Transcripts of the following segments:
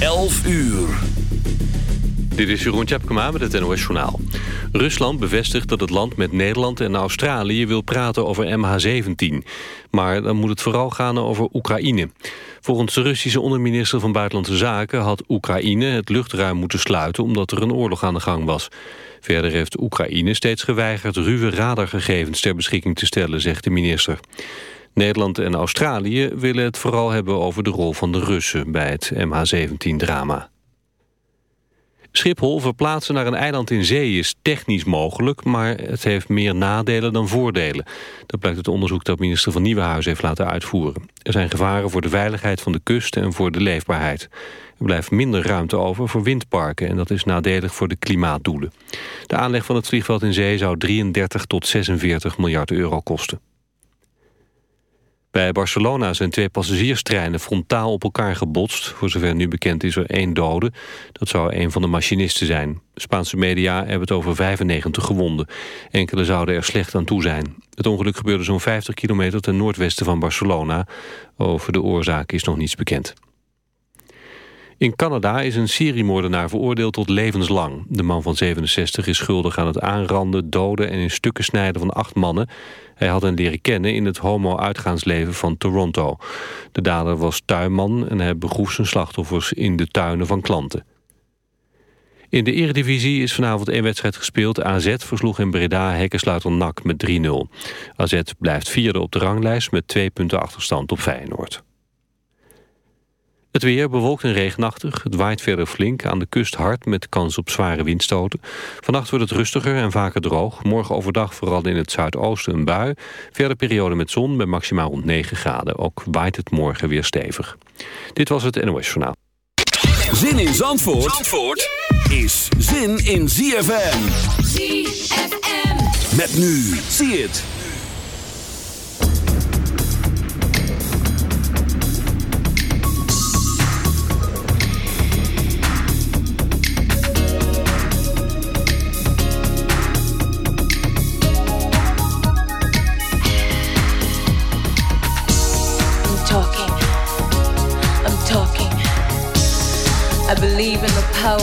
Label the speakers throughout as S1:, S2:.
S1: 11 uur.
S2: Dit is Jeroen Tjepkema met het NOS Journaal. Rusland bevestigt dat het land met Nederland en Australië wil praten over MH17. Maar dan moet het vooral gaan over Oekraïne. Volgens de Russische onderminister van Buitenlandse Zaken... had Oekraïne het luchtruim moeten sluiten omdat er een oorlog aan de gang was. Verder heeft Oekraïne steeds geweigerd ruwe radargegevens ter beschikking te stellen, zegt de minister. Nederland en Australië willen het vooral hebben over de rol van de Russen bij het MH17-drama. Schiphol verplaatsen naar een eiland in zee is technisch mogelijk... maar het heeft meer nadelen dan voordelen. Dat blijkt uit onderzoek dat minister van Nieuwenhuizen heeft laten uitvoeren. Er zijn gevaren voor de veiligheid van de kust en voor de leefbaarheid. Er blijft minder ruimte over voor windparken... en dat is nadelig voor de klimaatdoelen. De aanleg van het vliegveld in zee zou 33 tot 46 miljard euro kosten. Bij Barcelona zijn twee passagierstreinen frontaal op elkaar gebotst. Voor zover nu bekend is er één dode. Dat zou een van de machinisten zijn. Spaanse media hebben het over 95 gewonden. Enkele zouden er slecht aan toe zijn. Het ongeluk gebeurde zo'n 50 kilometer ten noordwesten van Barcelona. Over de oorzaak is nog niets bekend. In Canada is een seriemoordenaar veroordeeld tot levenslang. De man van 67 is schuldig aan het aanranden, doden en in stukken snijden van acht mannen. Hij had hen leren kennen in het homo-uitgaansleven van Toronto. De dader was tuinman en hij begroef zijn slachtoffers in de tuinen van klanten. In de eredivisie is vanavond één wedstrijd gespeeld. AZ versloeg in Breda hekkensluiter NAC met 3-0. AZ blijft vierde op de ranglijst met twee punten achterstand op Feyenoord. Het weer bewolkt en regenachtig. Het waait verder flink. Aan de kust hard met kans op zware windstoten. Vannacht wordt het rustiger en vaker droog. Morgen overdag vooral in het zuidoosten een bui. Verder periode met zon met maximaal rond 9 graden. Ook waait het morgen weer stevig. Dit was het NOS Journaal.
S1: Zin in Zandvoort, Zandvoort is zin in ZFM.
S3: ZFM.
S1: Met nu. Zie het.
S3: I'm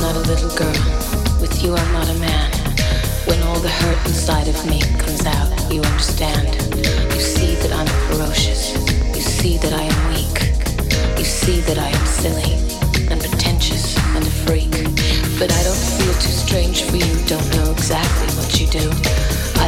S3: not a little girl. With you, I'm not a man. When all the hurt inside of me comes out, you understand. You see that I'm ferocious. You see that I am weak. You see that I am silly and pretentious and a freak. But I don't feel too strange for you, don't know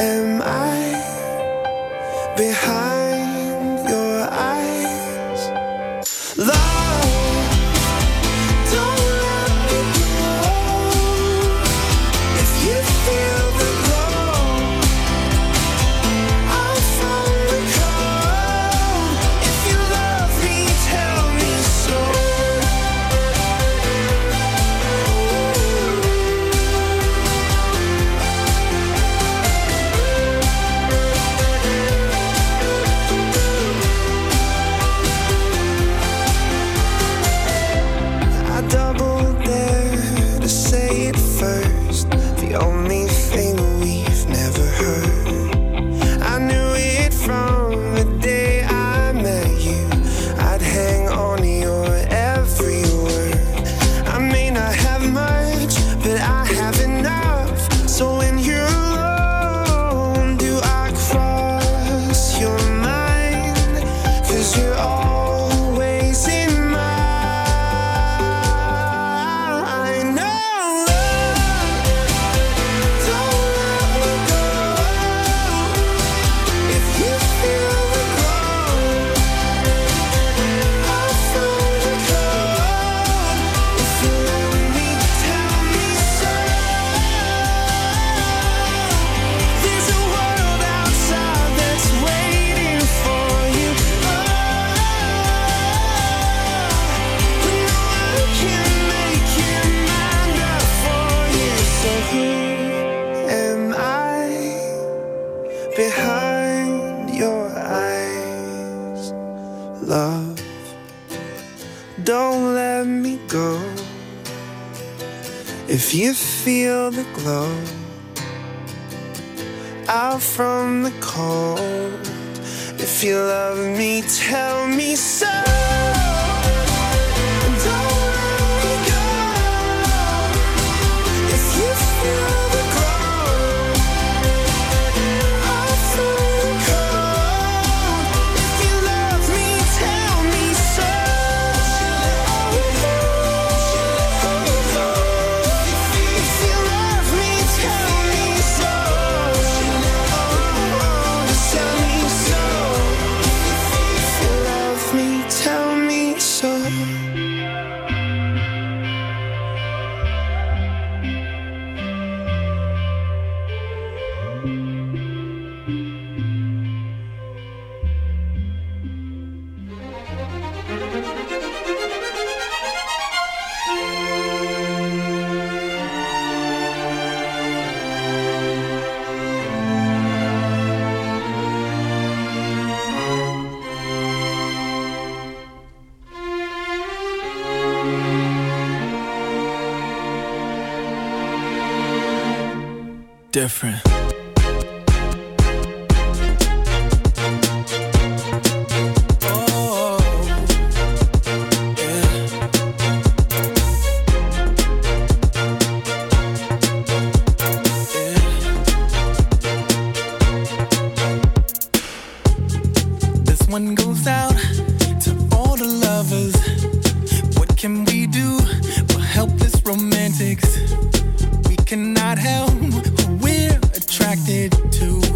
S4: Am I behind won't let me go. If you feel the glow out from the cold, if you love me, tell me so.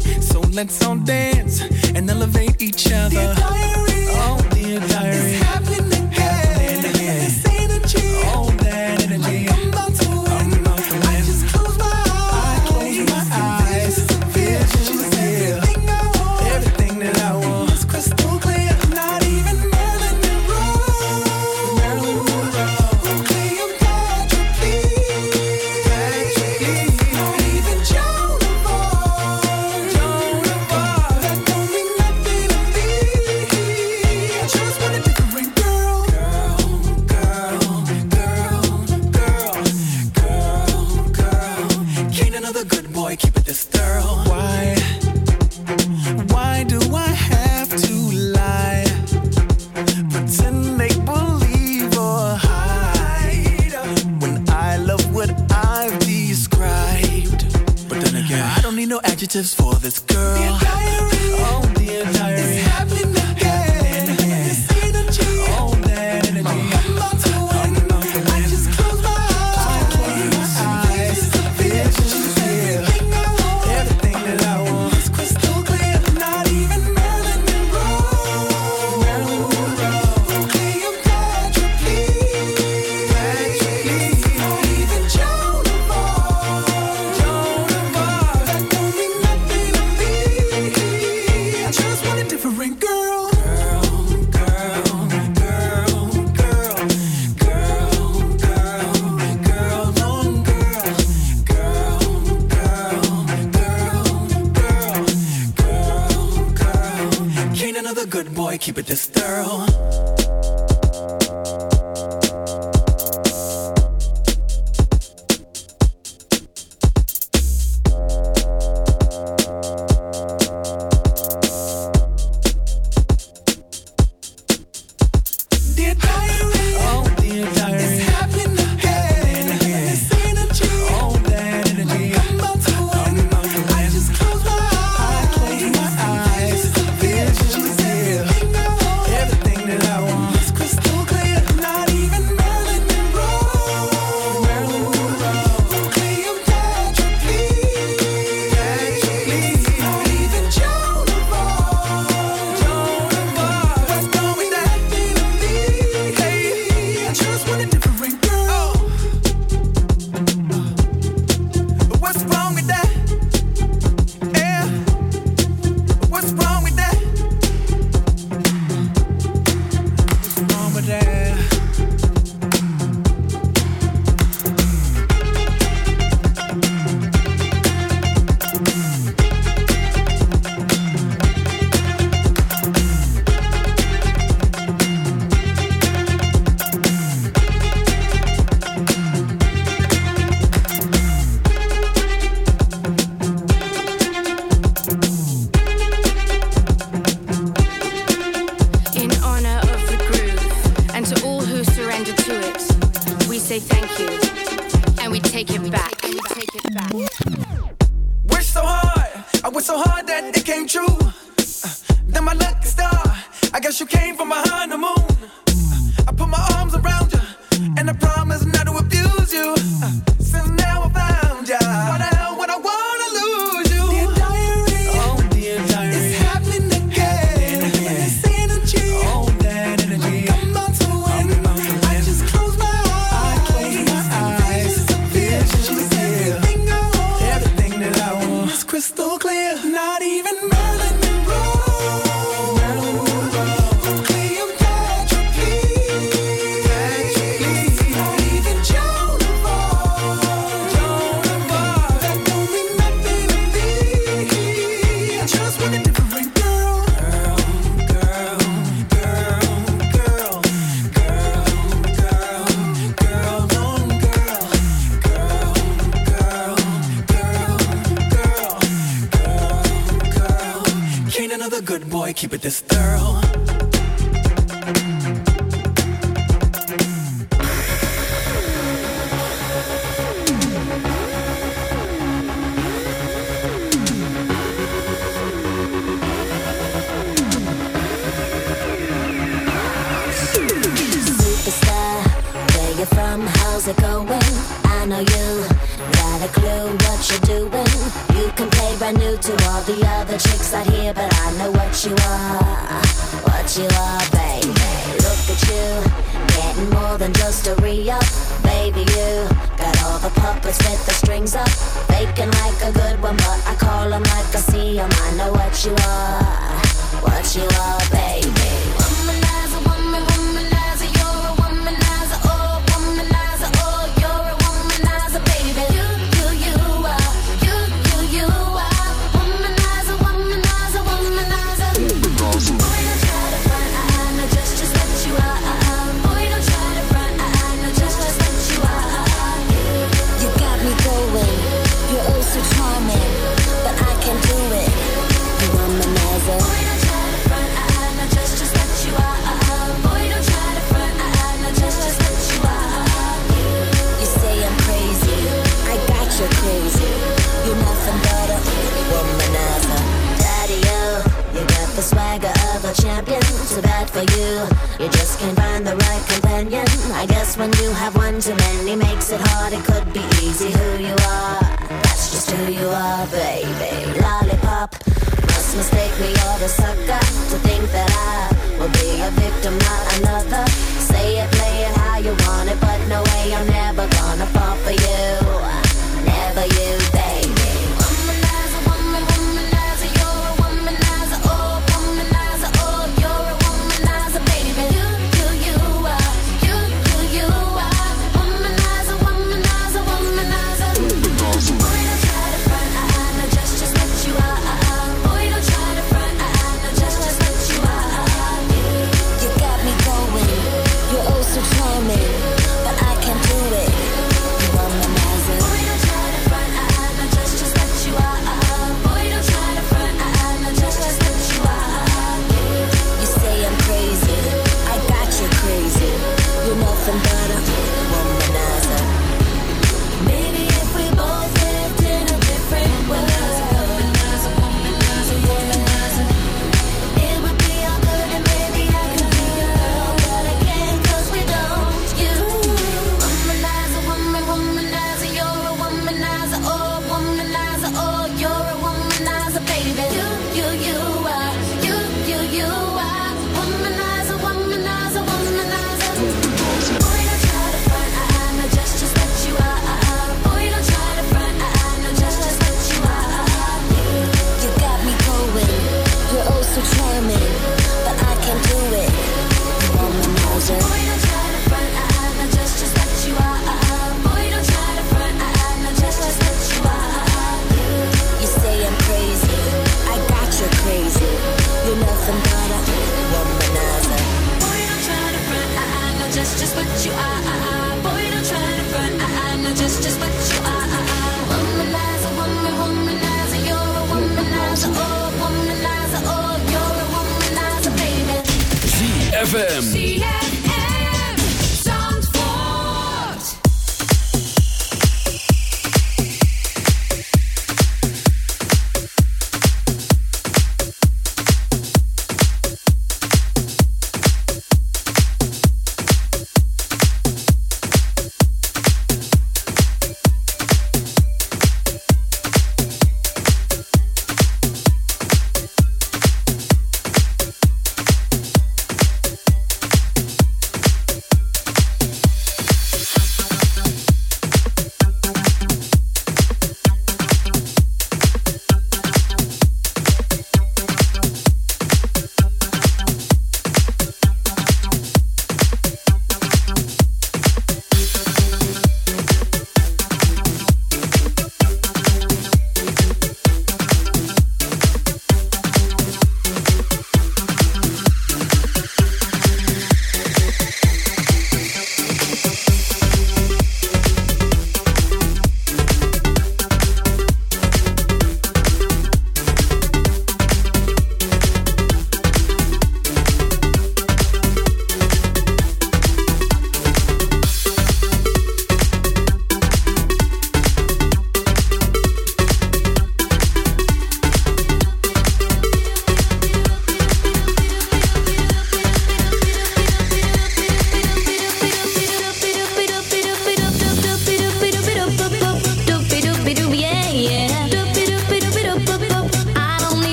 S4: So
S5: let's all dance and elevate each other. Diary, oh, dear diary.